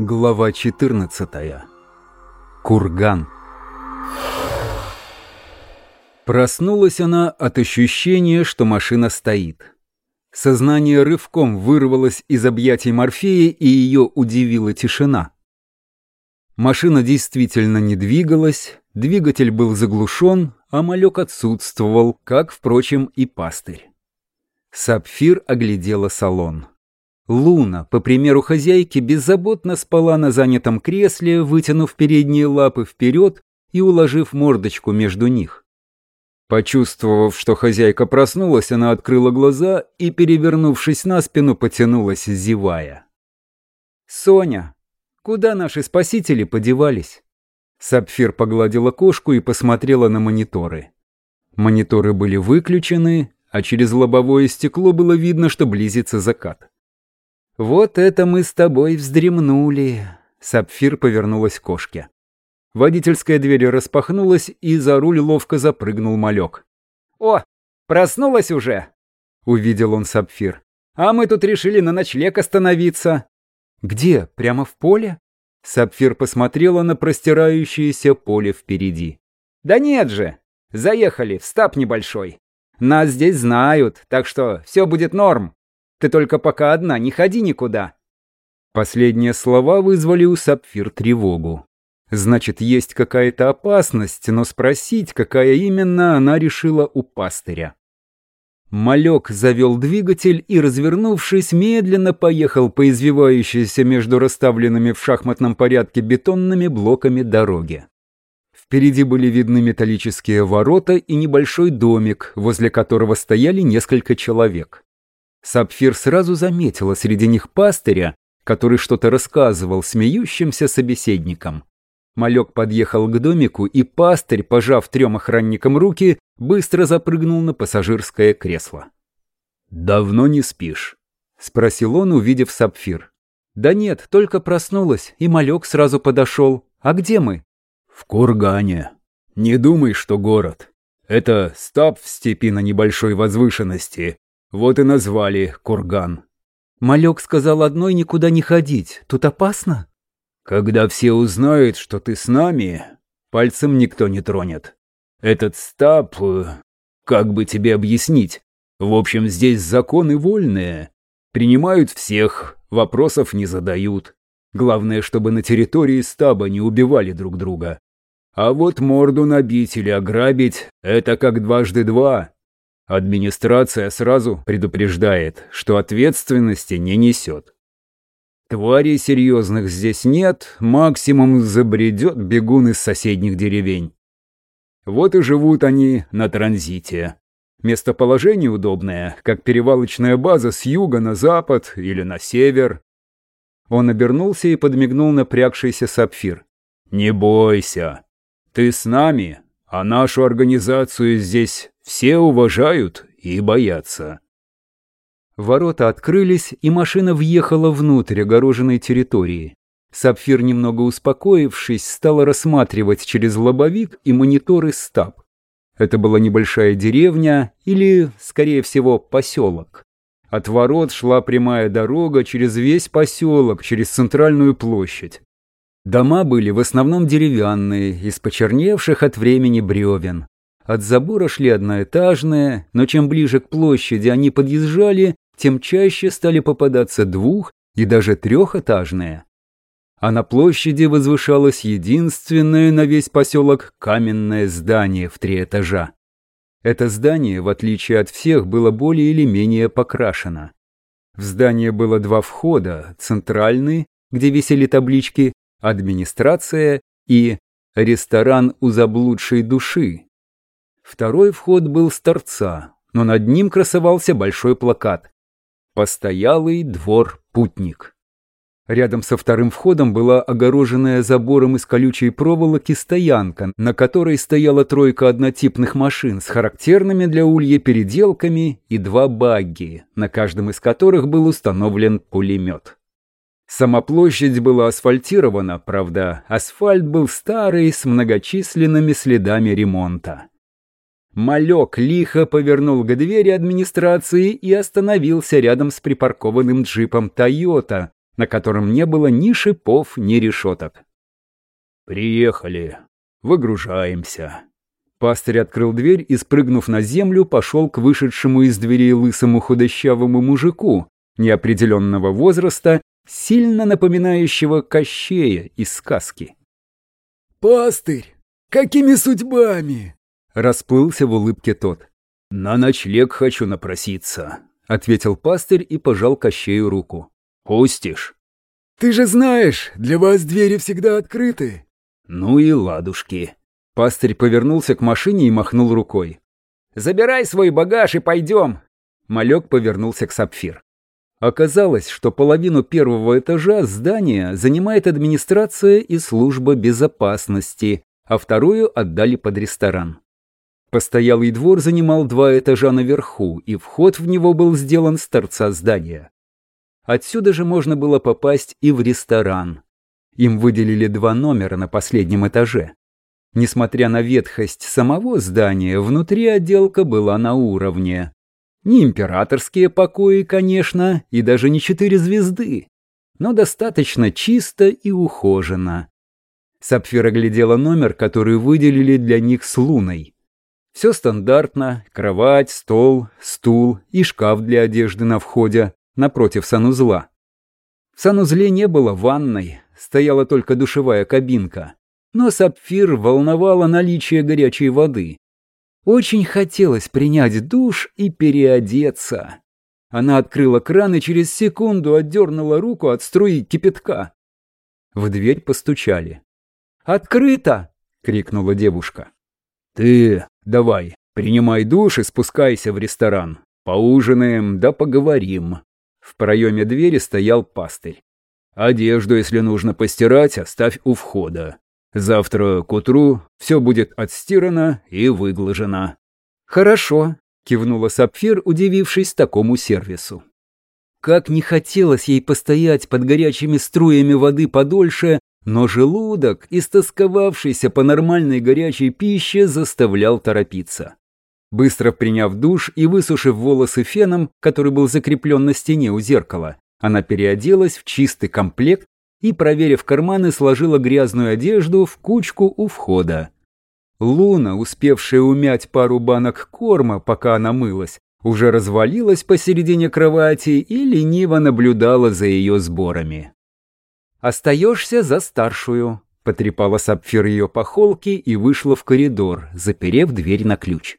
Глава 14. Курган. Проснулась она от ощущения, что машина стоит. Сознание рывком вырвалось из объятий Морфея, и ее удивила тишина. Машина действительно не двигалась, двигатель был заглушен, а малек отсутствовал, как, впрочем, и пастырь. Сапфир оглядела салон. Луна, по примеру хозяйки, беззаботно спала на занятом кресле, вытянув передние лапы вперед и уложив мордочку между них. Почувствовав, что хозяйка проснулась, она открыла глаза и, перевернувшись на спину, потянулась, зевая. «Соня, куда наши спасители подевались?» Сапфир погладила кошку и посмотрела на мониторы. Мониторы были выключены, а через лобовое стекло было видно, что близится закат. «Вот это мы с тобой вздремнули!» Сапфир повернулась к кошке. Водительская дверь распахнулась, и за руль ловко запрыгнул малек. «О, проснулась уже!» Увидел он Сапфир. «А мы тут решили на ночлег остановиться». «Где? Прямо в поле?» Сапфир посмотрела на простирающееся поле впереди. «Да нет же! Заехали в стаб небольшой. Нас здесь знают, так что все будет норм. Ты только пока одна, не ходи никуда». Последние слова вызвали у Сапфир тревогу. Значит, есть какая-то опасность, но спросить, какая именно, она решила у пастыря. Малек завел двигатель и, развернувшись, медленно поехал по извивающейся между расставленными в шахматном порядке бетонными блоками дороги. Впереди были видны металлические ворота и небольшой домик, возле которого стояли несколько человек. Сапфир сразу заметила среди них пастыря, который что-то рассказывал смеющимся собеседникам. Малек подъехал к домику, и пастырь, пожав трем охранникам руки, быстро запрыгнул на пассажирское кресло. «Давно не спишь?» — спросил он, увидев сапфир. «Да нет, только проснулась, и малек сразу подошел. А где мы?» «В Кургане. Не думай, что город. Это стаб в степи на небольшой возвышенности. Вот и назвали Курган». Малек сказал одной никуда не ходить. Тут опасно? Когда все узнают, что ты с нами, пальцем никто не тронет. Этот стаб... Э, как бы тебе объяснить? В общем, здесь законы вольные. Принимают всех, вопросов не задают. Главное, чтобы на территории стаба не убивали друг друга. А вот морду набить или ограбить — это как дважды два. Администрация сразу предупреждает, что ответственности не несет. Тварей серьезных здесь нет, максимум забредет бегун из соседних деревень. Вот и живут они на транзите. Местоположение удобное, как перевалочная база с юга на запад или на север. Он обернулся и подмигнул напрягшийся сапфир. «Не бойся. Ты с нами, а нашу организацию здесь все уважают и боятся». Ворота открылись, и машина въехала внутрь огороженной территории. Сапфир, немного успокоившись, стала рассматривать через лобовик и мониторы стаб. Это была небольшая деревня или, скорее всего, поселок. От ворот шла прямая дорога через весь поселок, через центральную площадь. Дома были в основном деревянные, из почерневших от времени бревен. От забора шли одноэтажные, но чем ближе к площади они подъезжали, тем чаще стали попадаться двух- и даже трехэтажные а на площади возвышалось единственное на весь поселок каменное здание в три этажа. Это здание, в отличие от всех, было более или менее покрашено. В здание было два входа, центральный, где висели таблички «Администрация» и «Ресторан у заблудшей души». Второй вход был с торца, но над ним красовался большой плакат «Постоялый двор путник». Рядом со вторым входом была огороженная забором из колючей проволоки стоянка, на которой стояла тройка однотипных машин с характерными для улья переделками и два багги, на каждом из которых был установлен пулемет. Сама площадь была асфальтирована, правда, асфальт был старый, с многочисленными следами ремонта. Малек лихо повернул к двери администрации и остановился рядом с припаркованным джипом «Тойота», на котором не было ни шипов, ни решеток. «Приехали. Выгружаемся». Пастырь открыл дверь и, спрыгнув на землю, пошел к вышедшему из дверей лысому худощавому мужику неопределенного возраста, сильно напоминающего Кощея из сказки. «Пастырь, какими судьбами?» Расплылся в улыбке тот. «На ночлег хочу напроситься», — ответил пастырь и пожал Кощею руку. «Пустишь?» «Ты же знаешь, для вас двери всегда открыты». «Ну и ладушки». Пастырь повернулся к машине и махнул рукой. «Забирай свой багаж и пойдем!» Малек повернулся к Сапфир. Оказалось, что половину первого этажа здания занимает администрация и служба безопасности, а вторую отдали под ресторан. Постоялый двор занимал два этажа наверху, и вход в него был сделан с торца здания. Отсюда же можно было попасть и в ресторан. Им выделили два номера на последнем этаже. Несмотря на ветхость самого здания, внутри отделка была на уровне. Не императорские покои, конечно, и даже не четыре звезды, но достаточно чисто и ухоженно. Сапфира глядела номер, который выделили для них с луной. Все стандартно, кровать, стол, стул и шкаф для одежды на входе, напротив санузла. В санузле не было ванной, стояла только душевая кабинка. Но Сапфир волновало наличие горячей воды. Очень хотелось принять душ и переодеться. Она открыла кран и через секунду отдернула руку от струи кипятка. В дверь постучали. «Открыто!» — крикнула девушка. «Ты давай, принимай душ и спускайся в ресторан. Поужинаем да поговорим». В проеме двери стоял пастырь. «Одежду, если нужно постирать, оставь у входа. Завтра к утру все будет отстирано и выглажено». «Хорошо», — кивнула Сапфир, удивившись такому сервису. Как не хотелось ей постоять под горячими струями воды подольше, но желудок, истосковавшийся по нормальной горячей пище, заставлял торопиться. Быстро приняв душ и высушив волосы феном, который был закреплен на стене у зеркала, она переоделась в чистый комплект и, проверив карманы, сложила грязную одежду в кучку у входа. Луна, успевшая умять пару банок корма, пока она мылась, уже развалилась посередине кровати и лениво наблюдала за ее сборами. «Остаешься за старшую», — потрепала Сапфир ее по холке и вышла в коридор, заперев дверь на ключ.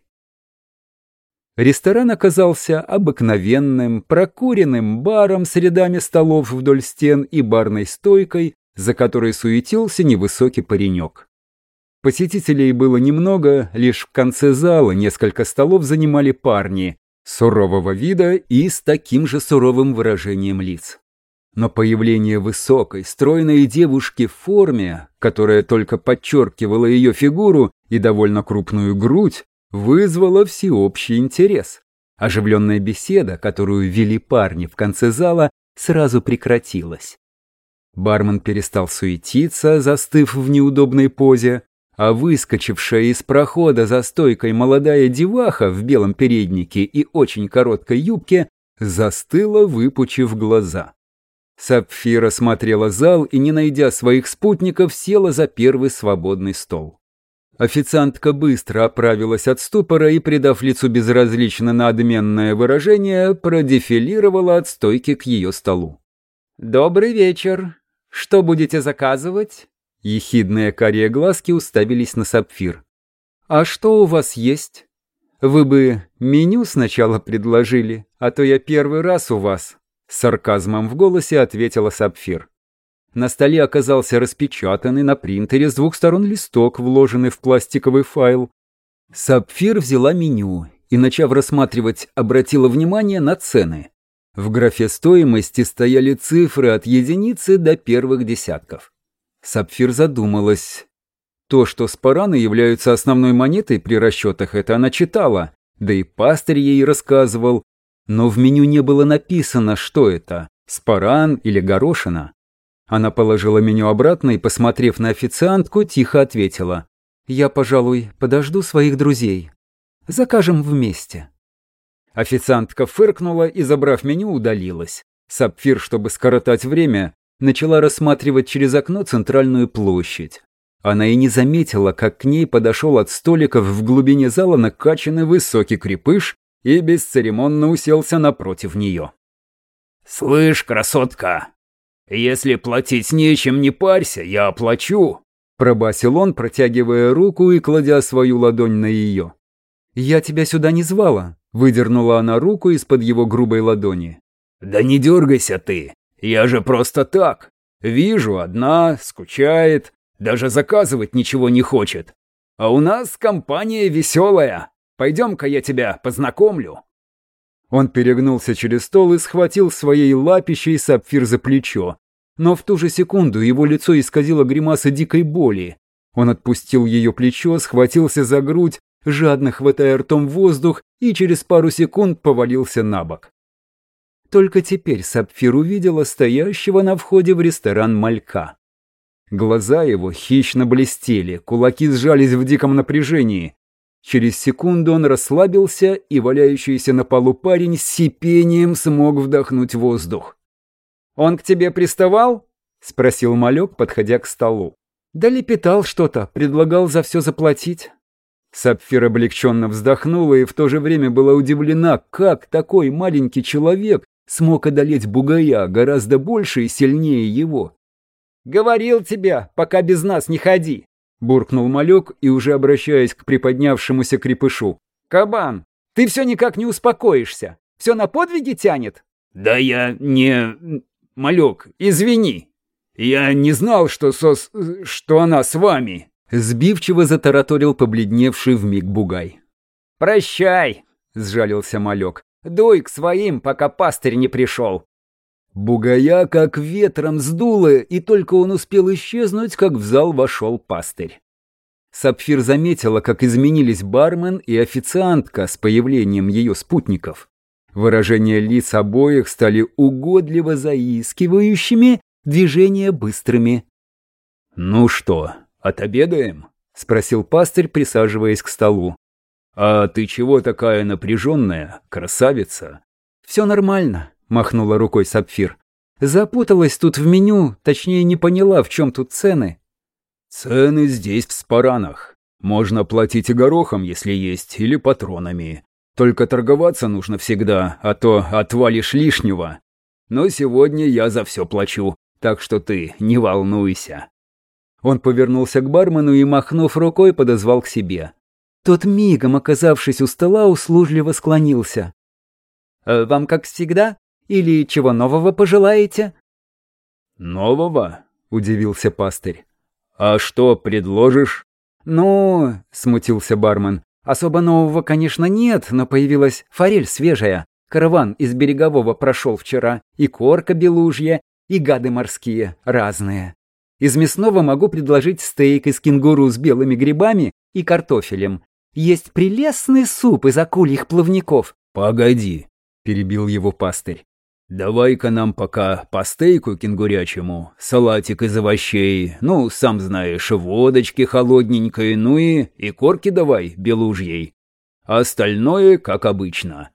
Ресторан оказался обыкновенным, прокуренным баром с рядами столов вдоль стен и барной стойкой, за которой суетился невысокий паренек. Посетителей было немного, лишь в конце зала несколько столов занимали парни, сурового вида и с таким же суровым выражением лиц. Но появление высокой, стройной девушки в форме, которая только подчеркивала ее фигуру и довольно крупную грудь, вызвало всеобщий интерес. Оживленная беседа, которую вели парни в конце зала, сразу прекратилась. Бармен перестал суетиться, застыв в неудобной позе, а выскочившая из прохода за стойкой молодая деваха в белом переднике и очень короткой юбке застыла, выпучив глаза. Сапфира смотрела зал и, не найдя своих спутников, села за первый свободный стол. Официантка быстро оправилась от ступора и, придав лицу безразлично надменное выражение, продефилировала от стойки к ее столу. «Добрый вечер. Что будете заказывать?» Ехидные карие глазки уставились на сапфир. «А что у вас есть? Вы бы меню сначала предложили, а то я первый раз у вас», с сарказмом в голосе ответила сапфир. На столе оказался распечатанный на принтере с двух сторон листок, вложенный в пластиковый файл. Сапфир взяла меню и, начав рассматривать, обратила внимание на цены. В графе стоимости стояли цифры от единицы до первых десятков. Сапфир задумалась. То, что спараны являются основной монетой при расчетах, это она читала, да и пастырь ей рассказывал. Но в меню не было написано, что это – спаран или горошина. Она положила меню обратно и, посмотрев на официантку, тихо ответила. «Я, пожалуй, подожду своих друзей. Закажем вместе». Официантка фыркнула и, забрав меню, удалилась. Сапфир, чтобы скоротать время, начала рассматривать через окно центральную площадь. Она и не заметила, как к ней подошел от столиков в глубине зала накачанный высокий крепыш и бесцеремонно уселся напротив нее. «Слышь, красотка, если платить нечем, не парься, я оплачу», пробасил он, протягивая руку и кладя свою ладонь на ее. «Я тебя сюда не звала», — выдернула она руку из-под его грубой ладони. «Да не дергайся ты, я же просто так. Вижу, одна, скучает, даже заказывать ничего не хочет. А у нас компания веселая. Пойдем-ка я тебя познакомлю». Он перегнулся через стол и схватил своей лапищей сапфир за плечо. Но в ту же секунду его лицо исказило гримаса дикой боли. Он отпустил ее плечо, схватился за грудь, жадно хватая ртом воздух и через пару секунд повалился на бок. Только теперь Сапфир увидела стоящего на входе в ресторан малька. Глаза его хищно блестели, кулаки сжались в диком напряжении. Через секунду он расслабился, и валяющийся на полу парень с сипением смог вдохнуть воздух. «Он к тебе приставал?» — спросил малек, подходя к столу. «Да лепетал что-то, предлагал за все заплатить». Сапфир облегченно вздохнула и в то же время была удивлена, как такой маленький человек смог одолеть бугая гораздо больше и сильнее его. «Говорил тебе, пока без нас не ходи!» Буркнул малек и уже обращаясь к приподнявшемуся крепышу. «Кабан, ты все никак не успокоишься. Все на подвиги тянет?» «Да я не... Малек, извини. Я не знал, что сос... что она с вами». Сбивчиво затараторил побледневший вмиг бугай. «Прощай!» — сжалился малек. «Дуй к своим, пока пастырь не пришел. Бугая как ветром сдуло, и только он успел исчезнуть, как в зал вошел пастырь. Сапфир заметила, как изменились бармен и официантка с появлением ее спутников. Выражения лиц обоих стали угодливо заискивающими, движения быстрыми. «Ну что, отобедаем?» — спросил пастырь, присаживаясь к столу. «А ты чего такая напряженная, красавица?» «Все нормально», махнула рукой Сапфир. Запуталась тут в меню, точнее не поняла, в чем тут цены. Цены здесь в спаранах. Можно платить и горохом, если есть, или патронами. Только торговаться нужно всегда, а то отвалишь лишнего. Но сегодня я за все плачу, так что ты не волнуйся. Он повернулся к бармену и, махнув рукой, подозвал к себе. Тот мигом, оказавшись у стола, услужливо склонился. «Э, «Вам как всегда?» Или чего нового пожелаете?» «Нового?» — удивился пастырь. «А что предложишь?» «Ну...» — смутился бармен. «Особо нового, конечно, нет, но появилась форель свежая. Караван из берегового прошел вчера. И корка белужья, и гады морские, разные. Из мясного могу предложить стейк из кенгуру с белыми грибами и картофелем. Есть прелестный суп из акульих плавников». «Погоди», — перебил его пастырь. «Давай-ка нам пока по стейку кенгурячему, салатик из овощей, ну, сам знаешь, водочки холодненькой, ну и, и корки давай белужьей. Остальное, как обычно».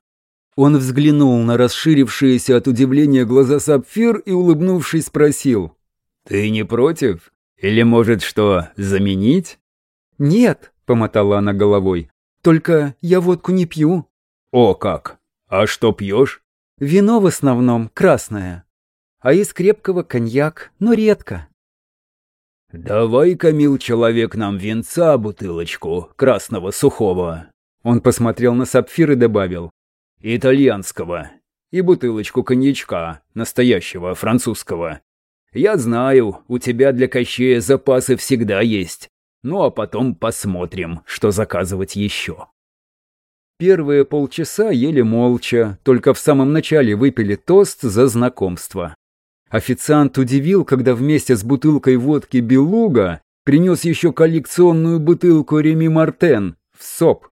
Он взглянул на расширившиеся от удивления глаза сапфир и, улыбнувшись, спросил. «Ты не против? Или, может, что, заменить?» «Нет», — помотала она головой, — «только я водку не пью». «О как! А что пьешь?» Вино в основном красное, а из крепкого коньяк, но редко. «Давай-ка, мил человек, нам венца бутылочку, красного сухого». Он посмотрел на сапфир и добавил. «Итальянского. И бутылочку коньячка, настоящего, французского. Я знаю, у тебя для Кощея запасы всегда есть. Ну а потом посмотрим, что заказывать еще». Первые полчаса ели молча, только в самом начале выпили тост за знакомство. Официант удивил, когда вместе с бутылкой водки «Белуга» принес еще коллекционную бутылку «Реми Мартен» в СОП,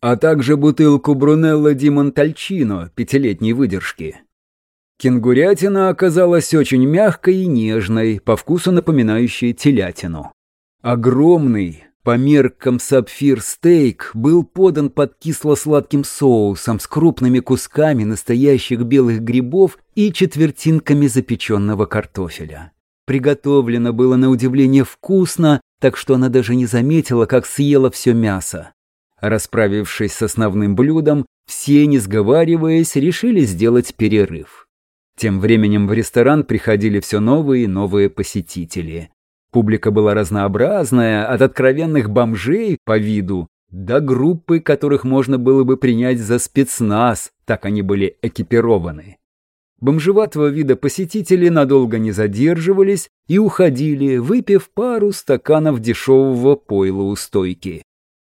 а также бутылку «Брунелло Ди Монтальчино» пятилетней выдержки. Кенгурятина оказалась очень мягкой и нежной, по вкусу напоминающей телятину. Огромный, По меркам сапфир-стейк был подан под кисло-сладким соусом с крупными кусками настоящих белых грибов и четвертинками запеченного картофеля. Приготовлено было на удивление вкусно, так что она даже не заметила, как съела все мясо. Расправившись с основным блюдом, все, не сговариваясь, решили сделать перерыв. Тем временем в ресторан приходили все новые и новые посетители. Публика была разнообразная, от откровенных бомжей по виду до группы, которых можно было бы принять за спецназ, так они были экипированы. Бомжеватого вида посетители надолго не задерживались и уходили, выпив пару стаканов дешевого пойла у стойки.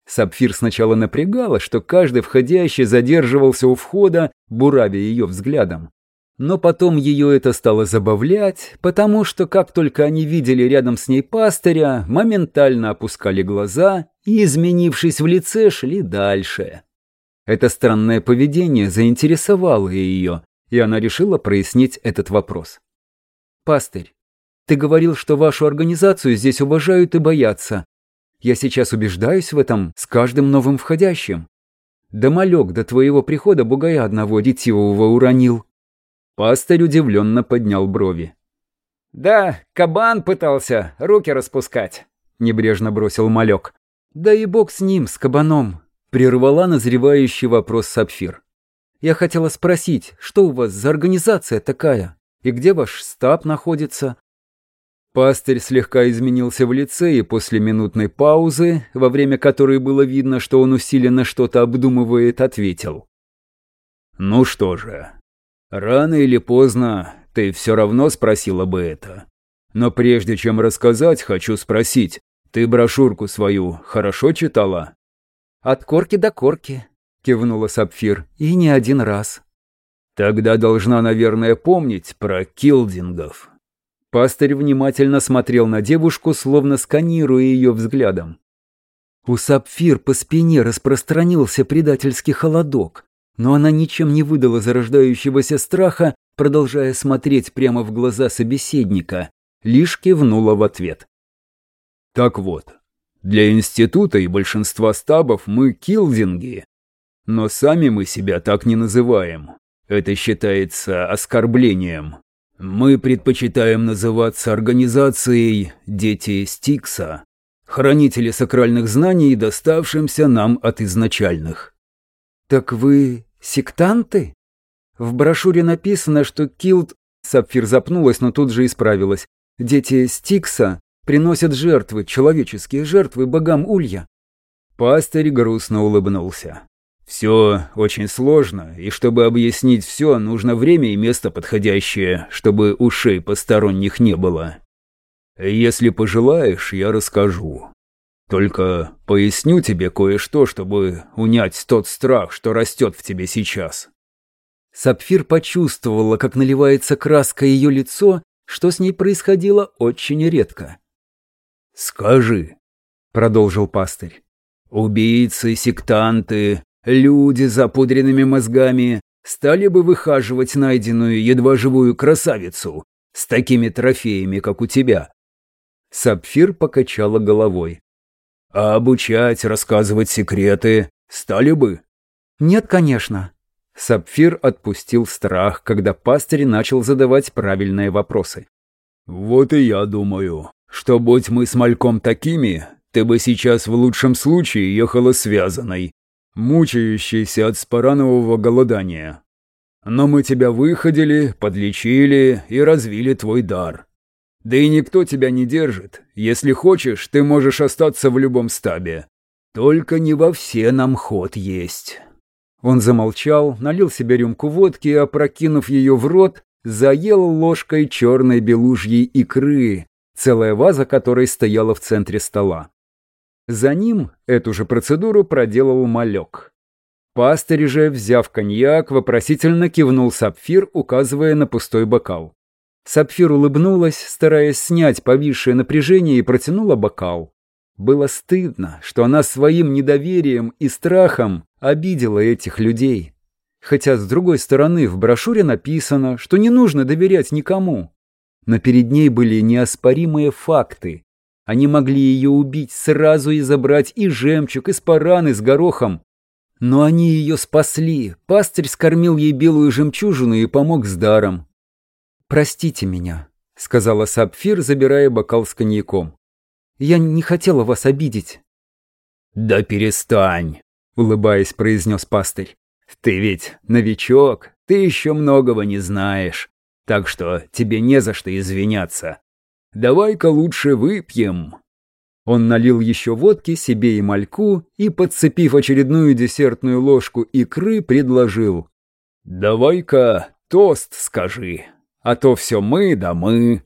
Сапфир сначала напрягала, что каждый входящий задерживался у входа, буравя ее взглядом. Но потом ее это стало забавлять, потому что как только они видели рядом с ней пастыря, моментально опускали глаза и, изменившись в лице, шли дальше. Это странное поведение заинтересовало ее, и она решила прояснить этот вопрос. «Пастырь, ты говорил, что вашу организацию здесь уважают и боятся. Я сейчас убеждаюсь в этом с каждым новым входящим. Да малек до твоего прихода бугая одного ретивого уронил». Пастырь удивленно поднял брови. «Да, кабан пытался руки распускать», — небрежно бросил малек. «Да и бог с ним, с кабаном», — прервала назревающий вопрос Сапфир. «Я хотела спросить, что у вас за организация такая? И где ваш стаб находится?» Пастырь слегка изменился в лице и после минутной паузы, во время которой было видно, что он усиленно что-то обдумывает, ответил. «Ну что же, Рано или поздно ты все равно спросила бы это. Но прежде чем рассказать, хочу спросить, ты брошюрку свою хорошо читала? От корки до корки, кивнула Сапфир, и не один раз. Тогда должна, наверное, помнить про килдингов. Пастырь внимательно смотрел на девушку, словно сканируя ее взглядом. У Сапфир по спине распространился предательский холодок но она ничем не выдала зарождающегося страха, продолжая смотреть прямо в глаза собеседника, лишь кивнула в ответ. «Так вот, для института и большинства стабов мы килдинги, но сами мы себя так не называем. Это считается оскорблением. Мы предпочитаем называться организацией «Дети Стикса», хранители сакральных знаний, доставшимся нам от изначальных. «Так вы сектанты?» В брошюре написано, что Килд... Сапфир запнулась, но тут же исправилась. Дети Стикса приносят жертвы, человеческие жертвы богам Улья. Пастырь грустно улыбнулся. «Все очень сложно, и чтобы объяснить все, нужно время и место подходящее, чтобы ушей посторонних не было. Если пожелаешь, я расскажу. Только поясню тебе кое-что, чтобы унять тот страх, что растет в тебе сейчас». Сапфир почувствовала, как наливается краска ее лицо, что с ней происходило очень редко. «Скажи», — продолжил пастырь, — «убийцы, сектанты, люди запудренными мозгами стали бы выхаживать найденную едва живую красавицу с такими трофеями, как у тебя?» Сапфир покачала головой. А обучать, рассказывать секреты стали бы? Нет, конечно. Сапфир отпустил страх, когда пастырь начал задавать правильные вопросы. Вот и я думаю, что будь мы с Мальком такими, ты бы сейчас в лучшем случае ехала связанной, мучающейся от спаранового голодания. Но мы тебя выходили, подлечили и развили твой дар. Да и никто тебя не держит. Если хочешь, ты можешь остаться в любом стабе. Только не во все нам ход есть». Он замолчал, налил себе рюмку водки и, опрокинув ее в рот, заел ложкой черной белужьей икры, целая ваза которой стояла в центре стола. За ним эту же процедуру проделал малек. Пастырь же, взяв коньяк, вопросительно кивнул сапфир, указывая на пустой бокал. Сапфир улыбнулась, стараясь снять повисшее напряжение, и протянула бокал. Было стыдно, что она своим недоверием и страхом обидела этих людей. Хотя, с другой стороны, в брошюре написано, что не нужно доверять никому. Но перед ней были неоспоримые факты. Они могли ее убить сразу и забрать и жемчуг, и спаран, и с горохом. Но они ее спасли. Пастырь скормил ей белую жемчужину и помог с даром. «Простите меня», — сказала Сапфир, забирая бокал с коньяком. «Я не хотела вас обидеть». «Да перестань», — улыбаясь, произнес пастырь. «Ты ведь новичок, ты еще многого не знаешь, так что тебе не за что извиняться. Давай-ка лучше выпьем». Он налил еще водки себе и мальку и, подцепив очередную десертную ложку икры, предложил. «Давай-ка тост скажи, а то все мы да мы».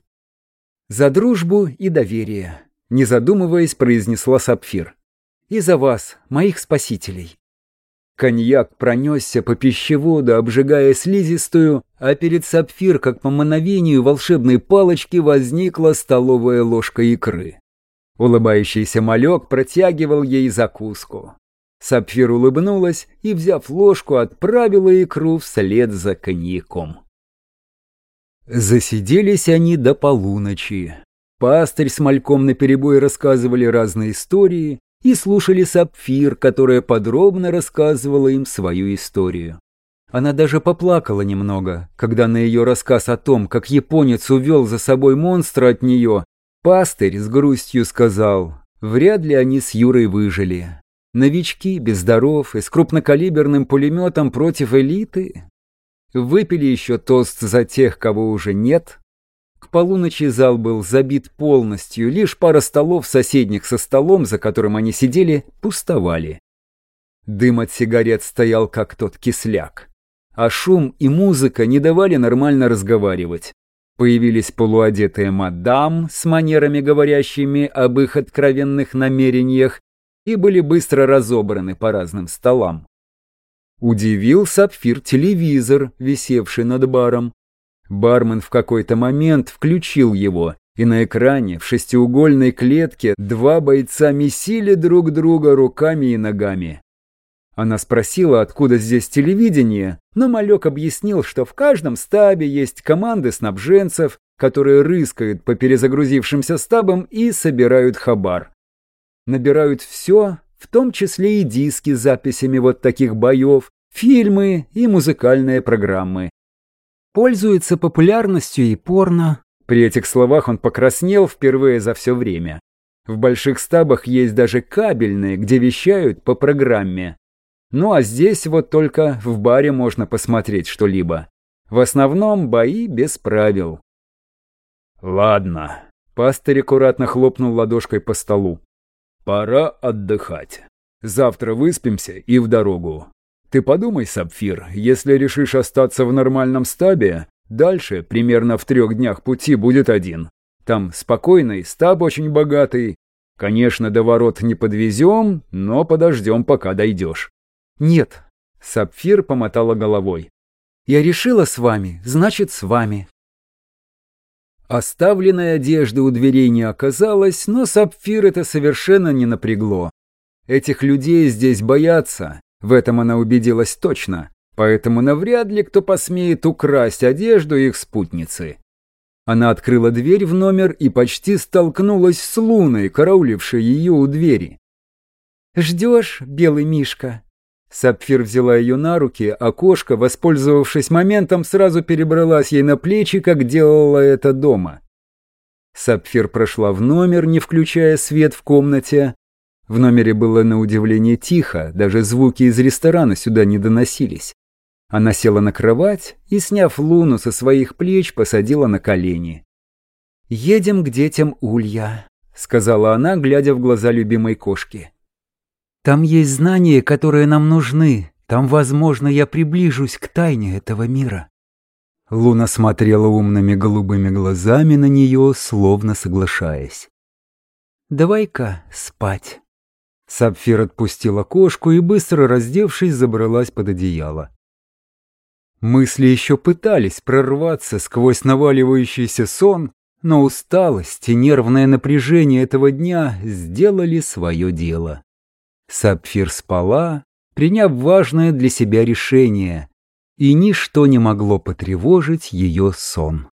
«За дружбу и доверие», — не задумываясь, произнесла Сапфир. «И за вас, моих спасителей». Коньяк пронесся по пищеводу, обжигая слизистую, а перед Сапфир, как по мановению волшебной палочки, возникла столовая ложка икры. Улыбающийся малек протягивал ей закуску. Сапфир улыбнулась и, взяв ложку, отправила икру вслед за коньяком. Засиделись они до полуночи. Пастырь с мальком наперебой рассказывали разные истории и слушали Сапфир, которая подробно рассказывала им свою историю. Она даже поплакала немного, когда на ее рассказ о том, как японец увел за собой монстра от нее, Пастырь с грустью сказал, вряд ли они с Юрой выжили. Новички, без даров и с крупнокалиберным пулеметом против элиты. Выпили еще тост за тех, кого уже нет. К полуночи зал был забит полностью, лишь пара столов соседних со столом, за которым они сидели, пустовали. Дым от сигарет стоял, как тот кисляк. А шум и музыка не давали нормально разговаривать. Появились полуодетые мадам с манерами, говорящими об их откровенных намерениях, и были быстро разобраны по разным столам. Удивил сапфир телевизор, висевший над баром. Бармен в какой-то момент включил его, и на экране в шестиугольной клетке два бойца месили друг друга руками и ногами. Она спросила, откуда здесь телевидение, но Малек объяснил, что в каждом стабе есть команды снабженцев, которые рыскают по перезагрузившимся стабам и собирают хабар. Набирают все, в том числе и диски с записями вот таких боев, фильмы и музыкальные программы. Пользуется популярностью и порно. При этих словах он покраснел впервые за все время. В больших стабах есть даже кабельные, где вещают по программе. Ну а здесь вот только в баре можно посмотреть что-либо. В основном бои без правил. Ладно. Пастырь аккуратно хлопнул ладошкой по столу. Пора отдыхать. Завтра выспимся и в дорогу. Ты подумай, Сапфир, если решишь остаться в нормальном стабе, дальше, примерно в трех днях пути, будет один. Там спокойный, стаб очень богатый. Конечно, до ворот не подвезем, но подождем, пока дойдешь. «Нет», — Сапфир помотала головой. «Я решила с вами, значит, с вами». Оставленной одежды у дверей не оказалось, но Сапфир это совершенно не напрягло. Этих людей здесь боятся, в этом она убедилась точно, поэтому навряд ли кто посмеет украсть одежду их спутницы. Она открыла дверь в номер и почти столкнулась с Луной, караулившей ее у двери. «Ждешь, белый мишка?» Сапфир взяла ее на руки, а кошка, воспользовавшись моментом, сразу перебралась ей на плечи, как делала это дома. Сапфир прошла в номер, не включая свет в комнате. В номере было на удивление тихо, даже звуки из ресторана сюда не доносились. Она села на кровать и, сняв луну со своих плеч, посадила на колени. «Едем к детям Улья», — сказала она, глядя в глаза любимой кошки. Там есть знания, которые нам нужны. Там, возможно, я приближусь к тайне этого мира». Луна смотрела умными голубыми глазами на нее, словно соглашаясь. «Давай-ка спать». Сапфир отпустила кошку и, быстро раздевшись, забралась под одеяло. Мысли еще пытались прорваться сквозь наваливающийся сон, но усталость и нервное напряжение этого дня сделали свое дело. Сапфир спала, приняв важное для себя решение, и ничто не могло потревожить ее сон.